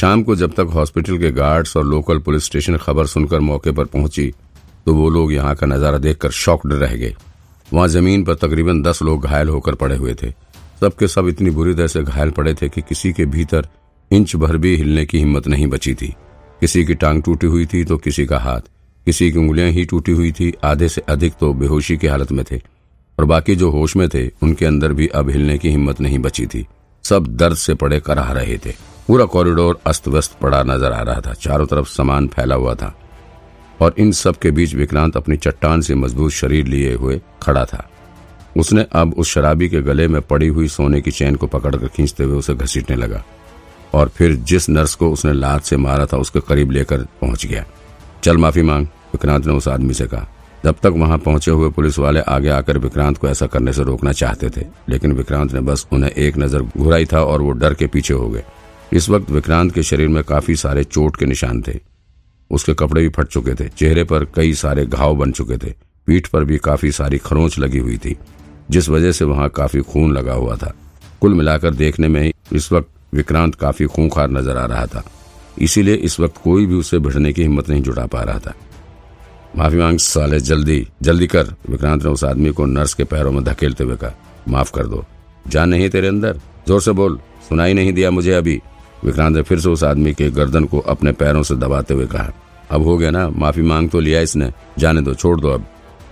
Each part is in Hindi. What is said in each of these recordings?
शाम को जब तक हॉस्पिटल के गार्ड्स और लोकल पुलिस स्टेशन खबर सुनकर मौके पर पहुँची तो वो लोग यहाँ का नज़ारा देखकर शॉक्ड रह गए। वहाँ ज़मीन पर तकरीबन दस लोग घायल होकर पड़े हुए थे। सबके सब इतनी बुरी तरह से घायल पड़े थे कि किसी के भीतर इंच भर भी हिलने की हिम्मत नहीं बची थी। किसी की टांग टूटी हुई थी तो किसी का हाथ, किसी की उंगलियाँ ही टूटी हुई थी, आधे से अधिक तो बेहोशी की हालत में थे। और बाकी जो होश में थे, उनके अंदर भी अब हिलने की हिम्मत नहीं बची थी। सब दर्द से पड़े कराह रहे थे। पूरा कॉरिडोर अस्त व्यस्त पड़ा नज़र आ रहा था। चारों तरफ़ सामान फैला हुआ था और इन सब के बीच विक्रांत अपनी चट्टान से मज़बूत शरीर लिए हुए खड़ा था। उसने अब उस शराबी के गले में पड़ी हुई सोने की चैन को पकड़कर खींचते हुए उसे घसीटने लगा और फिर जिस नर्स को उसने लात से मारा था उसके करीब लेकर पहुँच गया। चल, माफ़ी मांग, विक्रांत ने उस आदमी से कहा। जब तक वहाँ पहुँचे हुए पुलिस वाले आगे आकर विक्रांत को ऐसा करने से रोकना चाहते थे, लेकिन विक्रांत ने बस उन्हें एक नज़र घुराई था और वो डर के पीछे हो गए। इस वक्त विक्रांत के शरीर में काफ़ी सारे चोट के निशान थे। उसके कपड़े भी फट चुके थे, चेहरे पर कई सारे घाव बन चुके थे, पीठ पर भी काफ़ी सारी खरोंच लगी हुई थी, जिस वजह से वहाँ काफ़ी खून लगा हुआ था। कुल मिलाकर देखने में इस वक्त विक्रांत काफ़ी खूंखार नज़र आ रहा था। इसीलिए इस वक्त कोई भी उसे भिड़ने की हिम्मत नहीं जुटा पा रहा था। माफ़ी मांग साले, जल्दी जल्दी कर, विक्रांत ने उस आदमी को नर्स के पैरों में धकेलते हुए कहा, माफ़ कर दो। जान नहीं तेरे अंदर? ज़ोर से बोल, सुनाई नहीं दिया मुझे अभी। विक्रांत ने फिर से उस आदमी के गर्दन को अपने पैरों से दबाते हुए कहा, अब हो गया ना, माफ़ी मांग तो लिया इसने, जाने दो, छोड़ दो अब।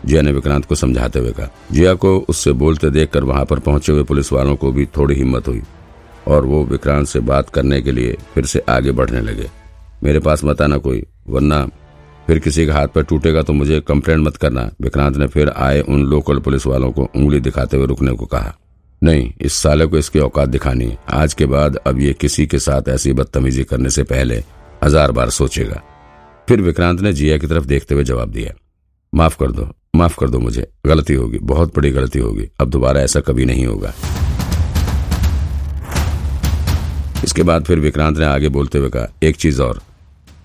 जिया ने विक्रांत को समझाते हुए कहा। जिया को उससे बोलते देखकर वहाँ पर पहुँचे हुए पुलिस वालों को भी थोड़ी हिम्मत हुई, और वो विक्रांत से बात करने के लिए फिर से आगे बढ़ने लगे। मेरे पास मत आना कोई, वरना फिर किसी का हाथ पर टूटेगा तो मुझे कंप्लेंट मत करना, विक्रांत ने फिर आए उन लोकल पुलिस वालों को उंगली दिखाते हुए रुकने को कहा। नहीं, इस साले को इसकी औकात दिखानी आज के बाद अब ये किसी के साथ ऐसी बदतमीजी करने से पहले हज़ार बार सोचेगा। फिर विक्रांत ने जिया की तरफ़ देखते हुए जवाब दिया, माफ़ कर दो, माफ़ कर दो मुझे, गलती होगी, बहुत बड़ी गलती होगी, अब दोबारा ऐसा कभी नहीं होगा। इसके बाद फिर विक्रांत ने आगे बोलते हुए कहा, एक चीज़ और,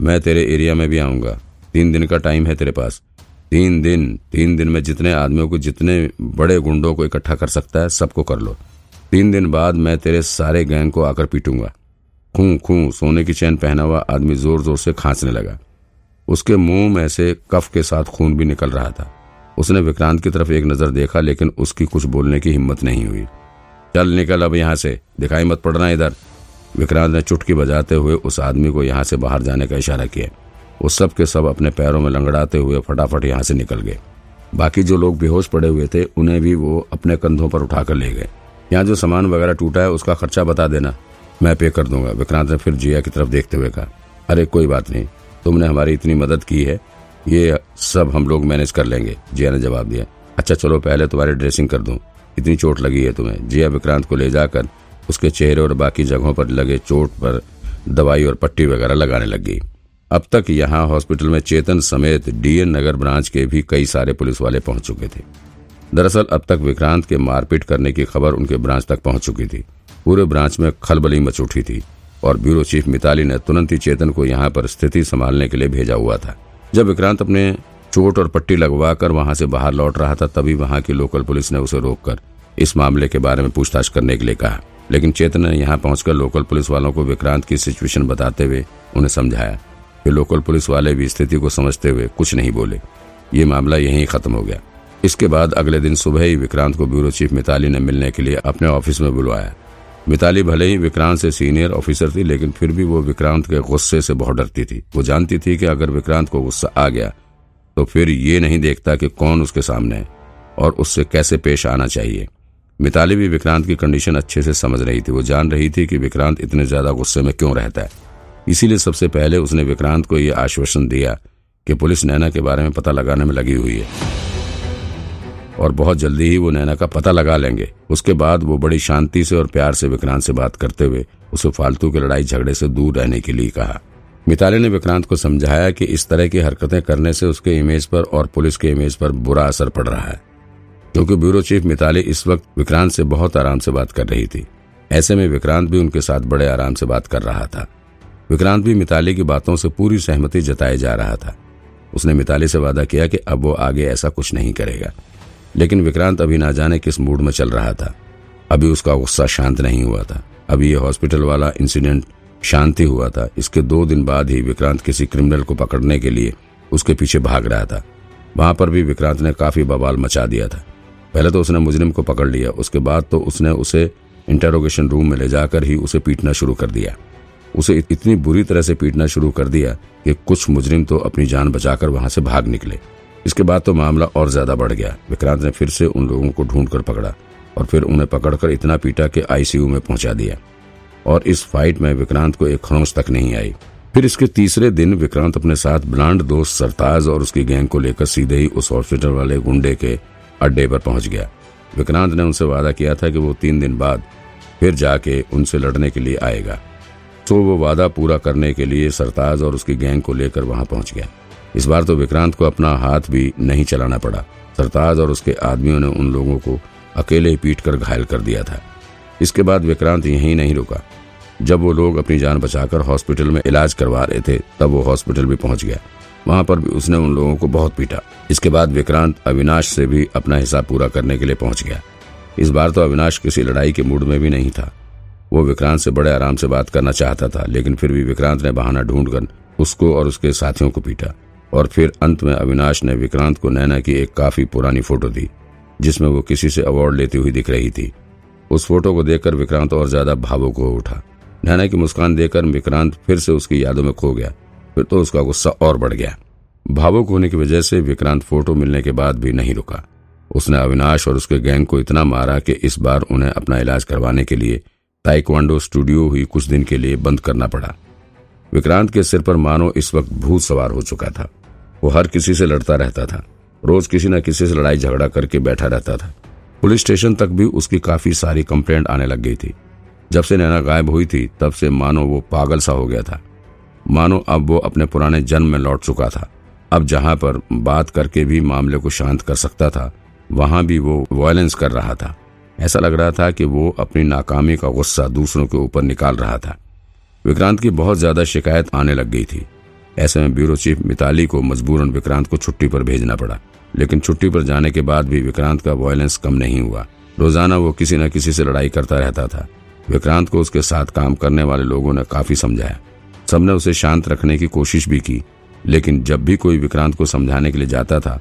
मैं तेरे एरिया में भी आऊँगा, तीन दिन का टाइम है तेरे पास तीन दिन तीन दिन में जितने आदमियों को, जितने बड़े गुंडों को इकट्ठा कर सकता है, सबको कर लो। तीन दिन बाद मैं तेरे सारे गैंग को आकर पीटूँगा। खूं खूं, सोने की चैन पहना हुआ आदमी ज़ोर ज़ोर से खांसने लगा। उसके मुँह में से कफ के साथ खून भी निकल रहा था। उसने विक्रांत की तरफ़ एक नज़र देखा, लेकिन उसकी कुछ बोलने की हिम्मत नहीं हुई। चल निकल अब यहाँ से, दिखाई मत पड़ना इधर। विक्रांत ने चुटकी बजाते हुए उस आदमी को यहाँ से बाहर जाने का इशारा किया। वो सब के सब अपने पैरों में लंगड़ाते हुए फटाफट यहाँ से निकल गए। बाकी जो लोग बेहोश पड़े हुए थे, उन्हें भी वो अपने कंधों पर उठाकर ले गए। यहाँ जो सामान वगैरह टूटा है, उसका खर्चा बता देना। मैं पे कर दूँगा। विक्रांत ने फिर जिया की तरफ़ देखते हुए कहा, अरे, कोई बात नहीं। तुमने हमारी इतनी मदद की है। ये सब हम लोग मैनेज कर लेंगे, जिया ने जवाब दिया। अच्छा चलो, पहले तुम्हारी ड्रेसिंग कर दूँ। इतनी चोट लगी है तुम्हें। जिया विक्रांत को ले जाकर उसके चेहरे और बाकी जगहों पर लगे चोट पर दवाई और पट्टी वगैरह लगाने लग गई। अब तक यहाँ हॉस्पिटल में चेतन समेत डीएन नगर ब्रांच के भी कई सारे पुलिस वाले पहुँच चुके थे। दरअसल अब तक विक्रांत के मारपीट करने की खबर उनके ब्रांच तक पहुँच चुकी थी। पूरे ब्रांच में खलबली मच उठी थी और ब्यूरो चीफ मिताली ने तुरंत ही चेतन को यहाँ पर स्थिति संभालने के लिए भेजा हुआ था। जब विक्रांत अपने चोट और पट्टी लगवाकर वहाँ से बाहर लौट रहा था, तभी वहाँ की लोकल पुलिस ने उसे रोककर इस मामले के बारे में पूछताछ करने के लिए कहा। लेकिन चेतन ने यहाँ पहुंचकर लोकल पुलिस वालों को विक्रांत की सिचुएशन बताते हुए उन्हें समझाया। कि लोकल पुलिस वाले भी स्थिति को समझते हुए कुछ नहीं बोले। ये मामला यहीं खत्म हो गया। इसके बाद अगले दिन सुबह ही विक्रांत को ब्यूरो चीफ मिताली ने मिलने के लिए अपने ऑफ़िस में बुलवाया। मिताली भले ही विक्रांत से सीनियर ऑफिसर थी, लेकिन फिर भी वो विक्रांत के गुस्से से बहुत डरती थी। वो जानती थी कि अगर विक्रांत को गुस्सा आ गया तो फिर ये नहीं देखता कि कौन उसके सामने है और उससे कैसे पेश आना चाहिए। मिताली भी विक्रांत की कंडीशन अच्छे से समझ रही थी। वो जान रही थी कि विक्रांत इतने ज़्यादा गुस्से में क्यों रहता है। इसीलिए सबसे पहले उसने विक्रांत को यह आश्वासन दिया कि पुलिस नैना के बारे में पता लगाने में लगी हुई है। और बहुत जल्दी ही वो नैना का पता लगा लेंगे। उसके बाद वो बड़ी शांति से और प्यार से विक्रांत से बात करते हुए उसे फालतू की लड़ाई झगड़े से दूर रहने के लिए कहा। मिताली ने विक्रांत को समझाया कि इस तरह की हरकतें करने से उसके इमेज पर और पुलिस के इमेज पर बुरा असर पड़ रहा है। क्योंकि ब्यूरो चीफ मिताली इस वक्त विक्रांत से बहुत आराम से बात कर रही थी। ऐसे में विक्रांत भी उनके साथ बड़े आराम से बात कर रहा था। विक्रांत भी मिताली की बातों से पूरी सहमति जताए जा रहा था। उसने मिताली से वादा किया कि अब वो आगे ऐसा कुछ नहीं करेगा। लेकिन विक्रांत अभी ना जाने किस मूड में चल रहा था। अभी उसका गुस्सा शांत नहीं हुआ था। अभी ये हॉस्पिटल वाला इंसिडेंट शांति हुआ था। इसके दो दिन बाद ही विक्रांत किसी क्रिमिनल को पकड़ने के लिए उसके पीछे भाग रहा था। वहाँ पर भी विक्रांत ने काफ़ी बवाल मचा दिया था। पहले तो उसने मुजरिम को पकड़ लिया। उसके बाद तो उसने उसे इंटेरोगेशन रूम में ले जाकर ही उसे पीटना शुरू कर दिया। उसे इतनी बुरी तरह से पीटना शुरू कर दिया कि कुछ मुजरिम तो अपनी जान बचाकर वहाँ से भाग निकले। इसके बाद तो मामला और ज़्यादा बढ़ गया। विक्रांत ने फिर से उन लोगों को ढूंढ कर पकड़ा और फिर उन्हें पकड़कर इतना पीटा कि आईसीयू में पहुँचा दिया। और इस फाइट में विक्रांत को एक खरोंच तक नहीं आई। फिर इसके तीसरे दिन विक्रांत अपने साथ ब्लांड दोस्त सरताज और उसकी गैंग को लेकर सीधे ही उस हॉस्पिटल वाले गुंडे के अड्डे पर पहुँच गया। विक्रांत ने उनसे वादा किया था कि वो तीन दिन बाद फिर जाके उनसे लड़ने के लिए आएगा। तो वो वादा पूरा करने के लिए सरताज और उसकी गैंग को लेकर वहाँ पहुँच गया। इस बार तो विक्रांत को अपना हाथ भी नहीं चलाना पड़ा। सरताज और उसके आदमियों ने उन लोगों को अकेले पीट कर घायल कर दिया था। इसके बाद विक्रांत यहीं नहीं रुका। जब वो लोग अपनी जान बचाकर हॉस्पिटल में इलाज करवा रहे थे, तब वो हॉस्पिटल भी पहुँच गया। वहाँ पर भी उसने उन लोगों को बहुत पीटा। इसके बाद विक्रांत अविनाश से भी अपना हिसाब पूरा करने के लिए पहुँच गया। इस बार तो अविनाश किसी लड़ाई के मूड में भी नहीं था। वो विक्रांत से बड़े आराम से बात करना चाहता था, लेकिन फिर भी विक्रांत ने बहाना ढूंढकर उसको और उसके साथियों को पीटा। और फिर अंत में अविनाश ने विक्रांत को नैना की एक काफ़ी पुरानी फ़ोटो दी, जिसमें वो किसी से अवार्ड लेती हुई दिख रही थी। उस फ़ोटो को देखकर विक्रांत और ज़्यादा भावुक हो उठा। नैना की मुस्कान देखकर विक्रांत फिर से उसकी यादों में खो गया, फिर तो उसका गुस्सा और बढ़ गया। भावुक होने की वजह से विक्रांत फ़ोटो मिलने के बाद भी नहीं रुका। उसने अविनाश और उसके गैंग को इतना मारा कि इस बार उन्हें अपना इलाज करवाने के लिए ताइक्वांडो स्टूडियो ही कुछ दिन के लिए बंद करना पड़ा। विक्रांत के सिर पर मानो इस वक्त भूत सवार हो चुका था। वो हर किसी से लड़ता रहता था। रोज किसी न किसी से लड़ाई झगड़ा करके बैठा रहता था। पुलिस स्टेशन तक भी उसकी काफ़ी सारी कंप्लेंट आने लग गई थी। जब से नैना गायब हुई थी, तब से मानो वो पागल सा हो गया था। मानो अब वो अपने पुराने जन्म में लौट चुका था। अब जहाँ पर बात करके भी मामले को शांत कर सकता था, वहाँ भी वो वायलेंस कर रहा था। ऐसा लग रहा था कि वो अपनी नाकामी का गुस्सा दूसरों के ऊपर निकाल रहा था। विक्रांत की बहुत ज़्यादा शिकायत आने लग गई थी। ऐसे में ब्यूरो चीफ मिताली को मजबूरन विक्रांत को छुट्टी पर भेजना पड़ा। लेकिन छुट्टी पर जाने के बाद भी विक्रांत का वायलेंस कम नहीं हुआ। रोज़ाना वो किसी न किसी से लड़ाई करता रहता था। विक्रांत को उसके साथ काम करने वाले लोगों ने काफ़ी समझाया। सबने उसे शांत रखने की कोशिश भी की। लेकिन जब भी कोई विक्रांत को समझाने के लिए जाता था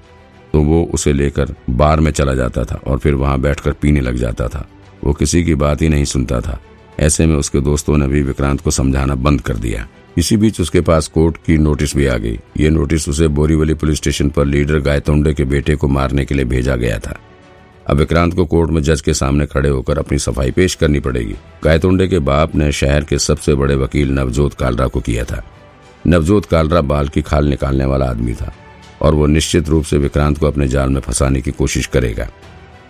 तो वो उसे लेकर बार में चला जाता था और फिर वहाँ बैठकर पीने लग जाता था। वो किसी की बात ही नहीं सुनता था। ऐसे में उसके दोस्तों ने भी विक्रांत को समझाना बंद कर दिया। इसी बीच उसके पास कोर्ट की नोटिस भी आ गई। ये नोटिस उसे बोरीवली पुलिस स्टेशन पर लीडर गायतोंडे के बेटे को मारने के लिए भेजा गया था। अब विक्रांत को कोर्ट में जज के सामने खड़े होकर अपनी सफ़ाई पेश करनी पड़ेगी। गायतोंडे के बाप ने शहर के सबसे बड़े वकील नवजोत कालरा को किया था। नवजोत कालरा बाल की खाल निकालने वाला आदमी था। और वो निश्चित रूप से विक्रांत को अपने जाल में फंसाने की कोशिश करेगा।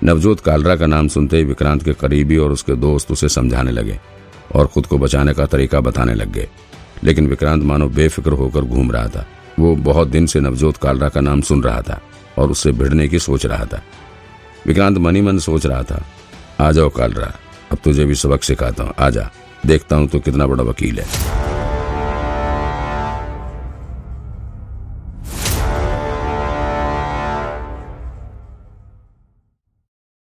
नवजोत कालरा का नाम सुनते ही विक्रांत के करीबी और उसके दोस्त उसे समझाने लगे और खुद को बचाने का तरीका बताने लग गए। लेकिन विक्रांत मानो बेफिक्र होकर घूम रहा था। वो बहुत दिन से नवजोत कालरा का नाम सुन रहा था और उससे भिड़ने की सोच रहा था। विक्रांत मनी मन सोच रहा था, आ जाओ कालरा, अब तुझे भी सबक सिखाता हूँ। आ जा, देखता हूँ तो कितना बड़ा वकील है।